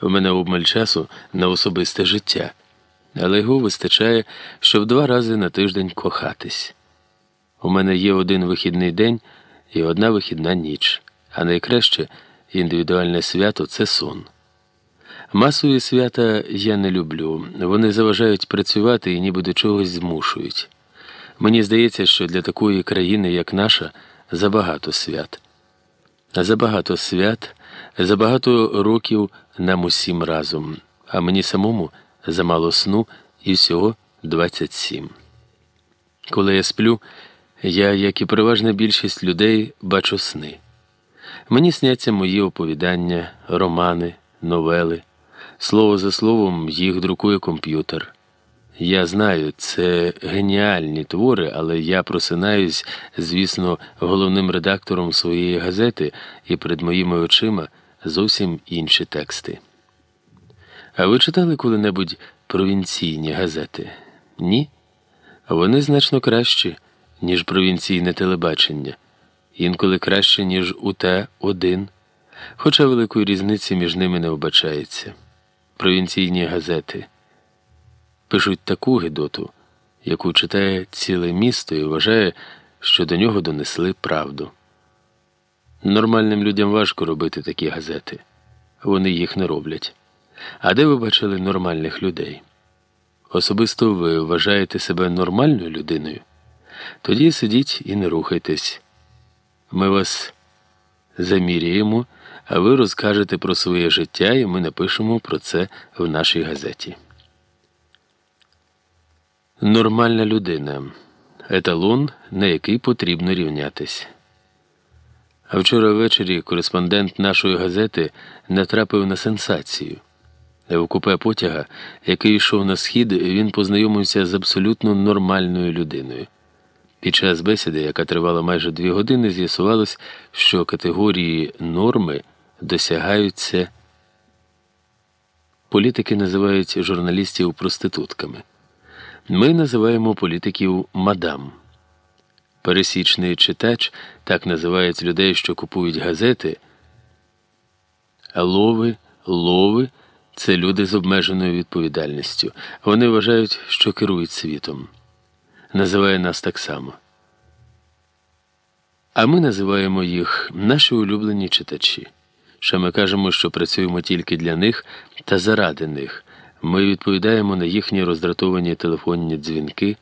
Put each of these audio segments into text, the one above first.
У мене обмаль часу на особисте життя, але його вистачає, щоб два рази на тиждень кохатись. У мене є один вихідний день і одна вихідна ніч, а найкраще індивідуальне свято це сон. Масові свята я не люблю, вони заважають працювати і ніби до чогось змушують. Мені здається, що для такої країни, як наша, забагато свят. А забагато свят, забагато років нам усім разом, а мені самому замало сну і всього 27. Коли я сплю, я, як і переважна більшість людей, бачу сни. Мені сняться мої оповідання, романи, новели. Слово за словом їх друкує комп'ютер. Я знаю, це геніальні твори, але я просинаюсь, звісно, головним редактором своєї газети, і перед моїми очима зовсім інші тексти. А ви читали коли-небудь провінційні газети? Ні? Вони значно кращі, ніж провінційне телебачення, інколи краще, ніж УТ-1, хоча великої різниці між ними не вбачається. Провінційні газети пишуть таку гидоту, яку читає ціле місто і вважає, що до нього донесли правду. Нормальним людям важко робити такі газети, вони їх не роблять. А де ви бачили нормальних людей? Особисто ви вважаєте себе нормальною людиною? Тоді сидіть і не рухайтесь. Ми вас заміряємо, а ви розкажете про своє життя, і ми напишемо про це в нашій газеті. Нормальна людина еталон, на який потрібно рівнятись. А вчора ввечері кореспондент нашої газети натрапив на сенсацію. В купе потяга, який йшов на схід, він познайомився з абсолютно нормальною людиною. Під час бесіди, яка тривала майже дві години, з'ясувалось, що категорії норми досягаються. Політики називають журналістів проститутками. Ми називаємо політиків мадам. Пересічний читач так називають людей, що купують газети. Лови, лови це люди з обмеженою відповідальністю. Вони вважають, що керують світом. Називає нас так само. А ми називаємо їх наші улюблені читачі. Що ми кажемо, що працюємо тільки для них та заради них. Ми відповідаємо на їхні роздратовані телефонні дзвінки,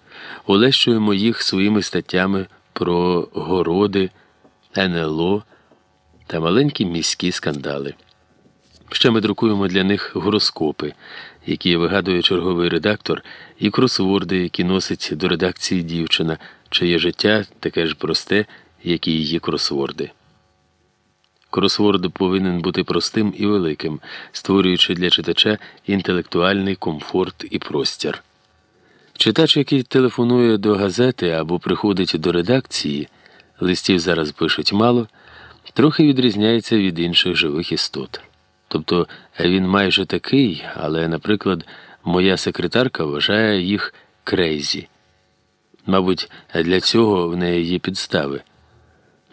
улещуємо їх своїми статтями про городи, НЛО та маленькі міські скандали. Ще ми друкуємо для них гороскопи, які вигадує черговий редактор, і кросворди, які носить до редакції дівчина, чиє життя таке ж просте, як і її кросворди. Кросворд повинен бути простим і великим, створюючи для читача інтелектуальний комфорт і простір. Читач, який телефонує до газети або приходить до редакції, листів зараз пишуть мало, трохи відрізняється від інших живих істот. Тобто він майже такий, але, наприклад, моя секретарка вважає їх crazy. Мабуть, для цього в неї є підстави.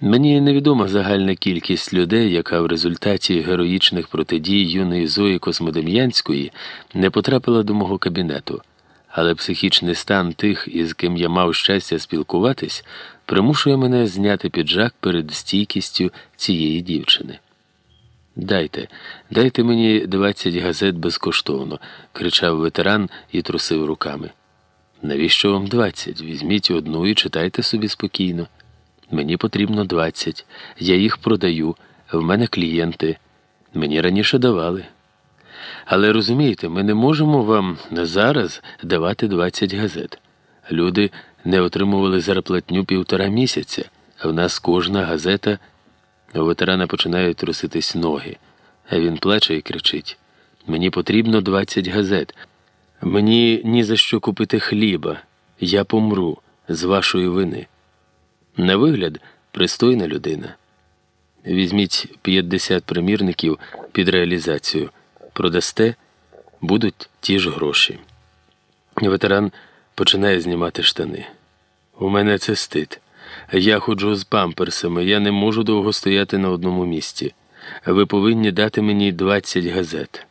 Мені невідома загальна кількість людей, яка в результаті героїчних протидій юної Зої Космодем'янської не потрапила до мого кабінету, але психічний стан тих, із ким я мав щастя спілкуватись, примушує мене зняти піджак перед стійкістю цієї дівчини. Дайте, дайте мені 20 газет безкоштовно, кричав ветеран і трусив руками. Навіщо вам 20? Візьміть одну і читайте собі спокійно. Мені потрібно 20. Я їх продаю, в мене клієнти. Мені раніше давали. Але розумієте, ми не можемо вам зараз давати 20 газет. Люди не отримували зарплатню півтора місяця, в нас кожна газета. У ветерана починають труситись ноги, а він плаче і кричить: Мені потрібно 20 газет. Мені ні за що купити хліба. Я помру з вашої вини. На вигляд, пристойна людина. Візьміть 50 примірників під реалізацію, продасте, будуть ті ж гроші. Ветеран починає знімати штани. У мене це стид. Я ходжу з памперсами, я не можу довго стояти на одному місці. Ви повинні дати мені 20 газет.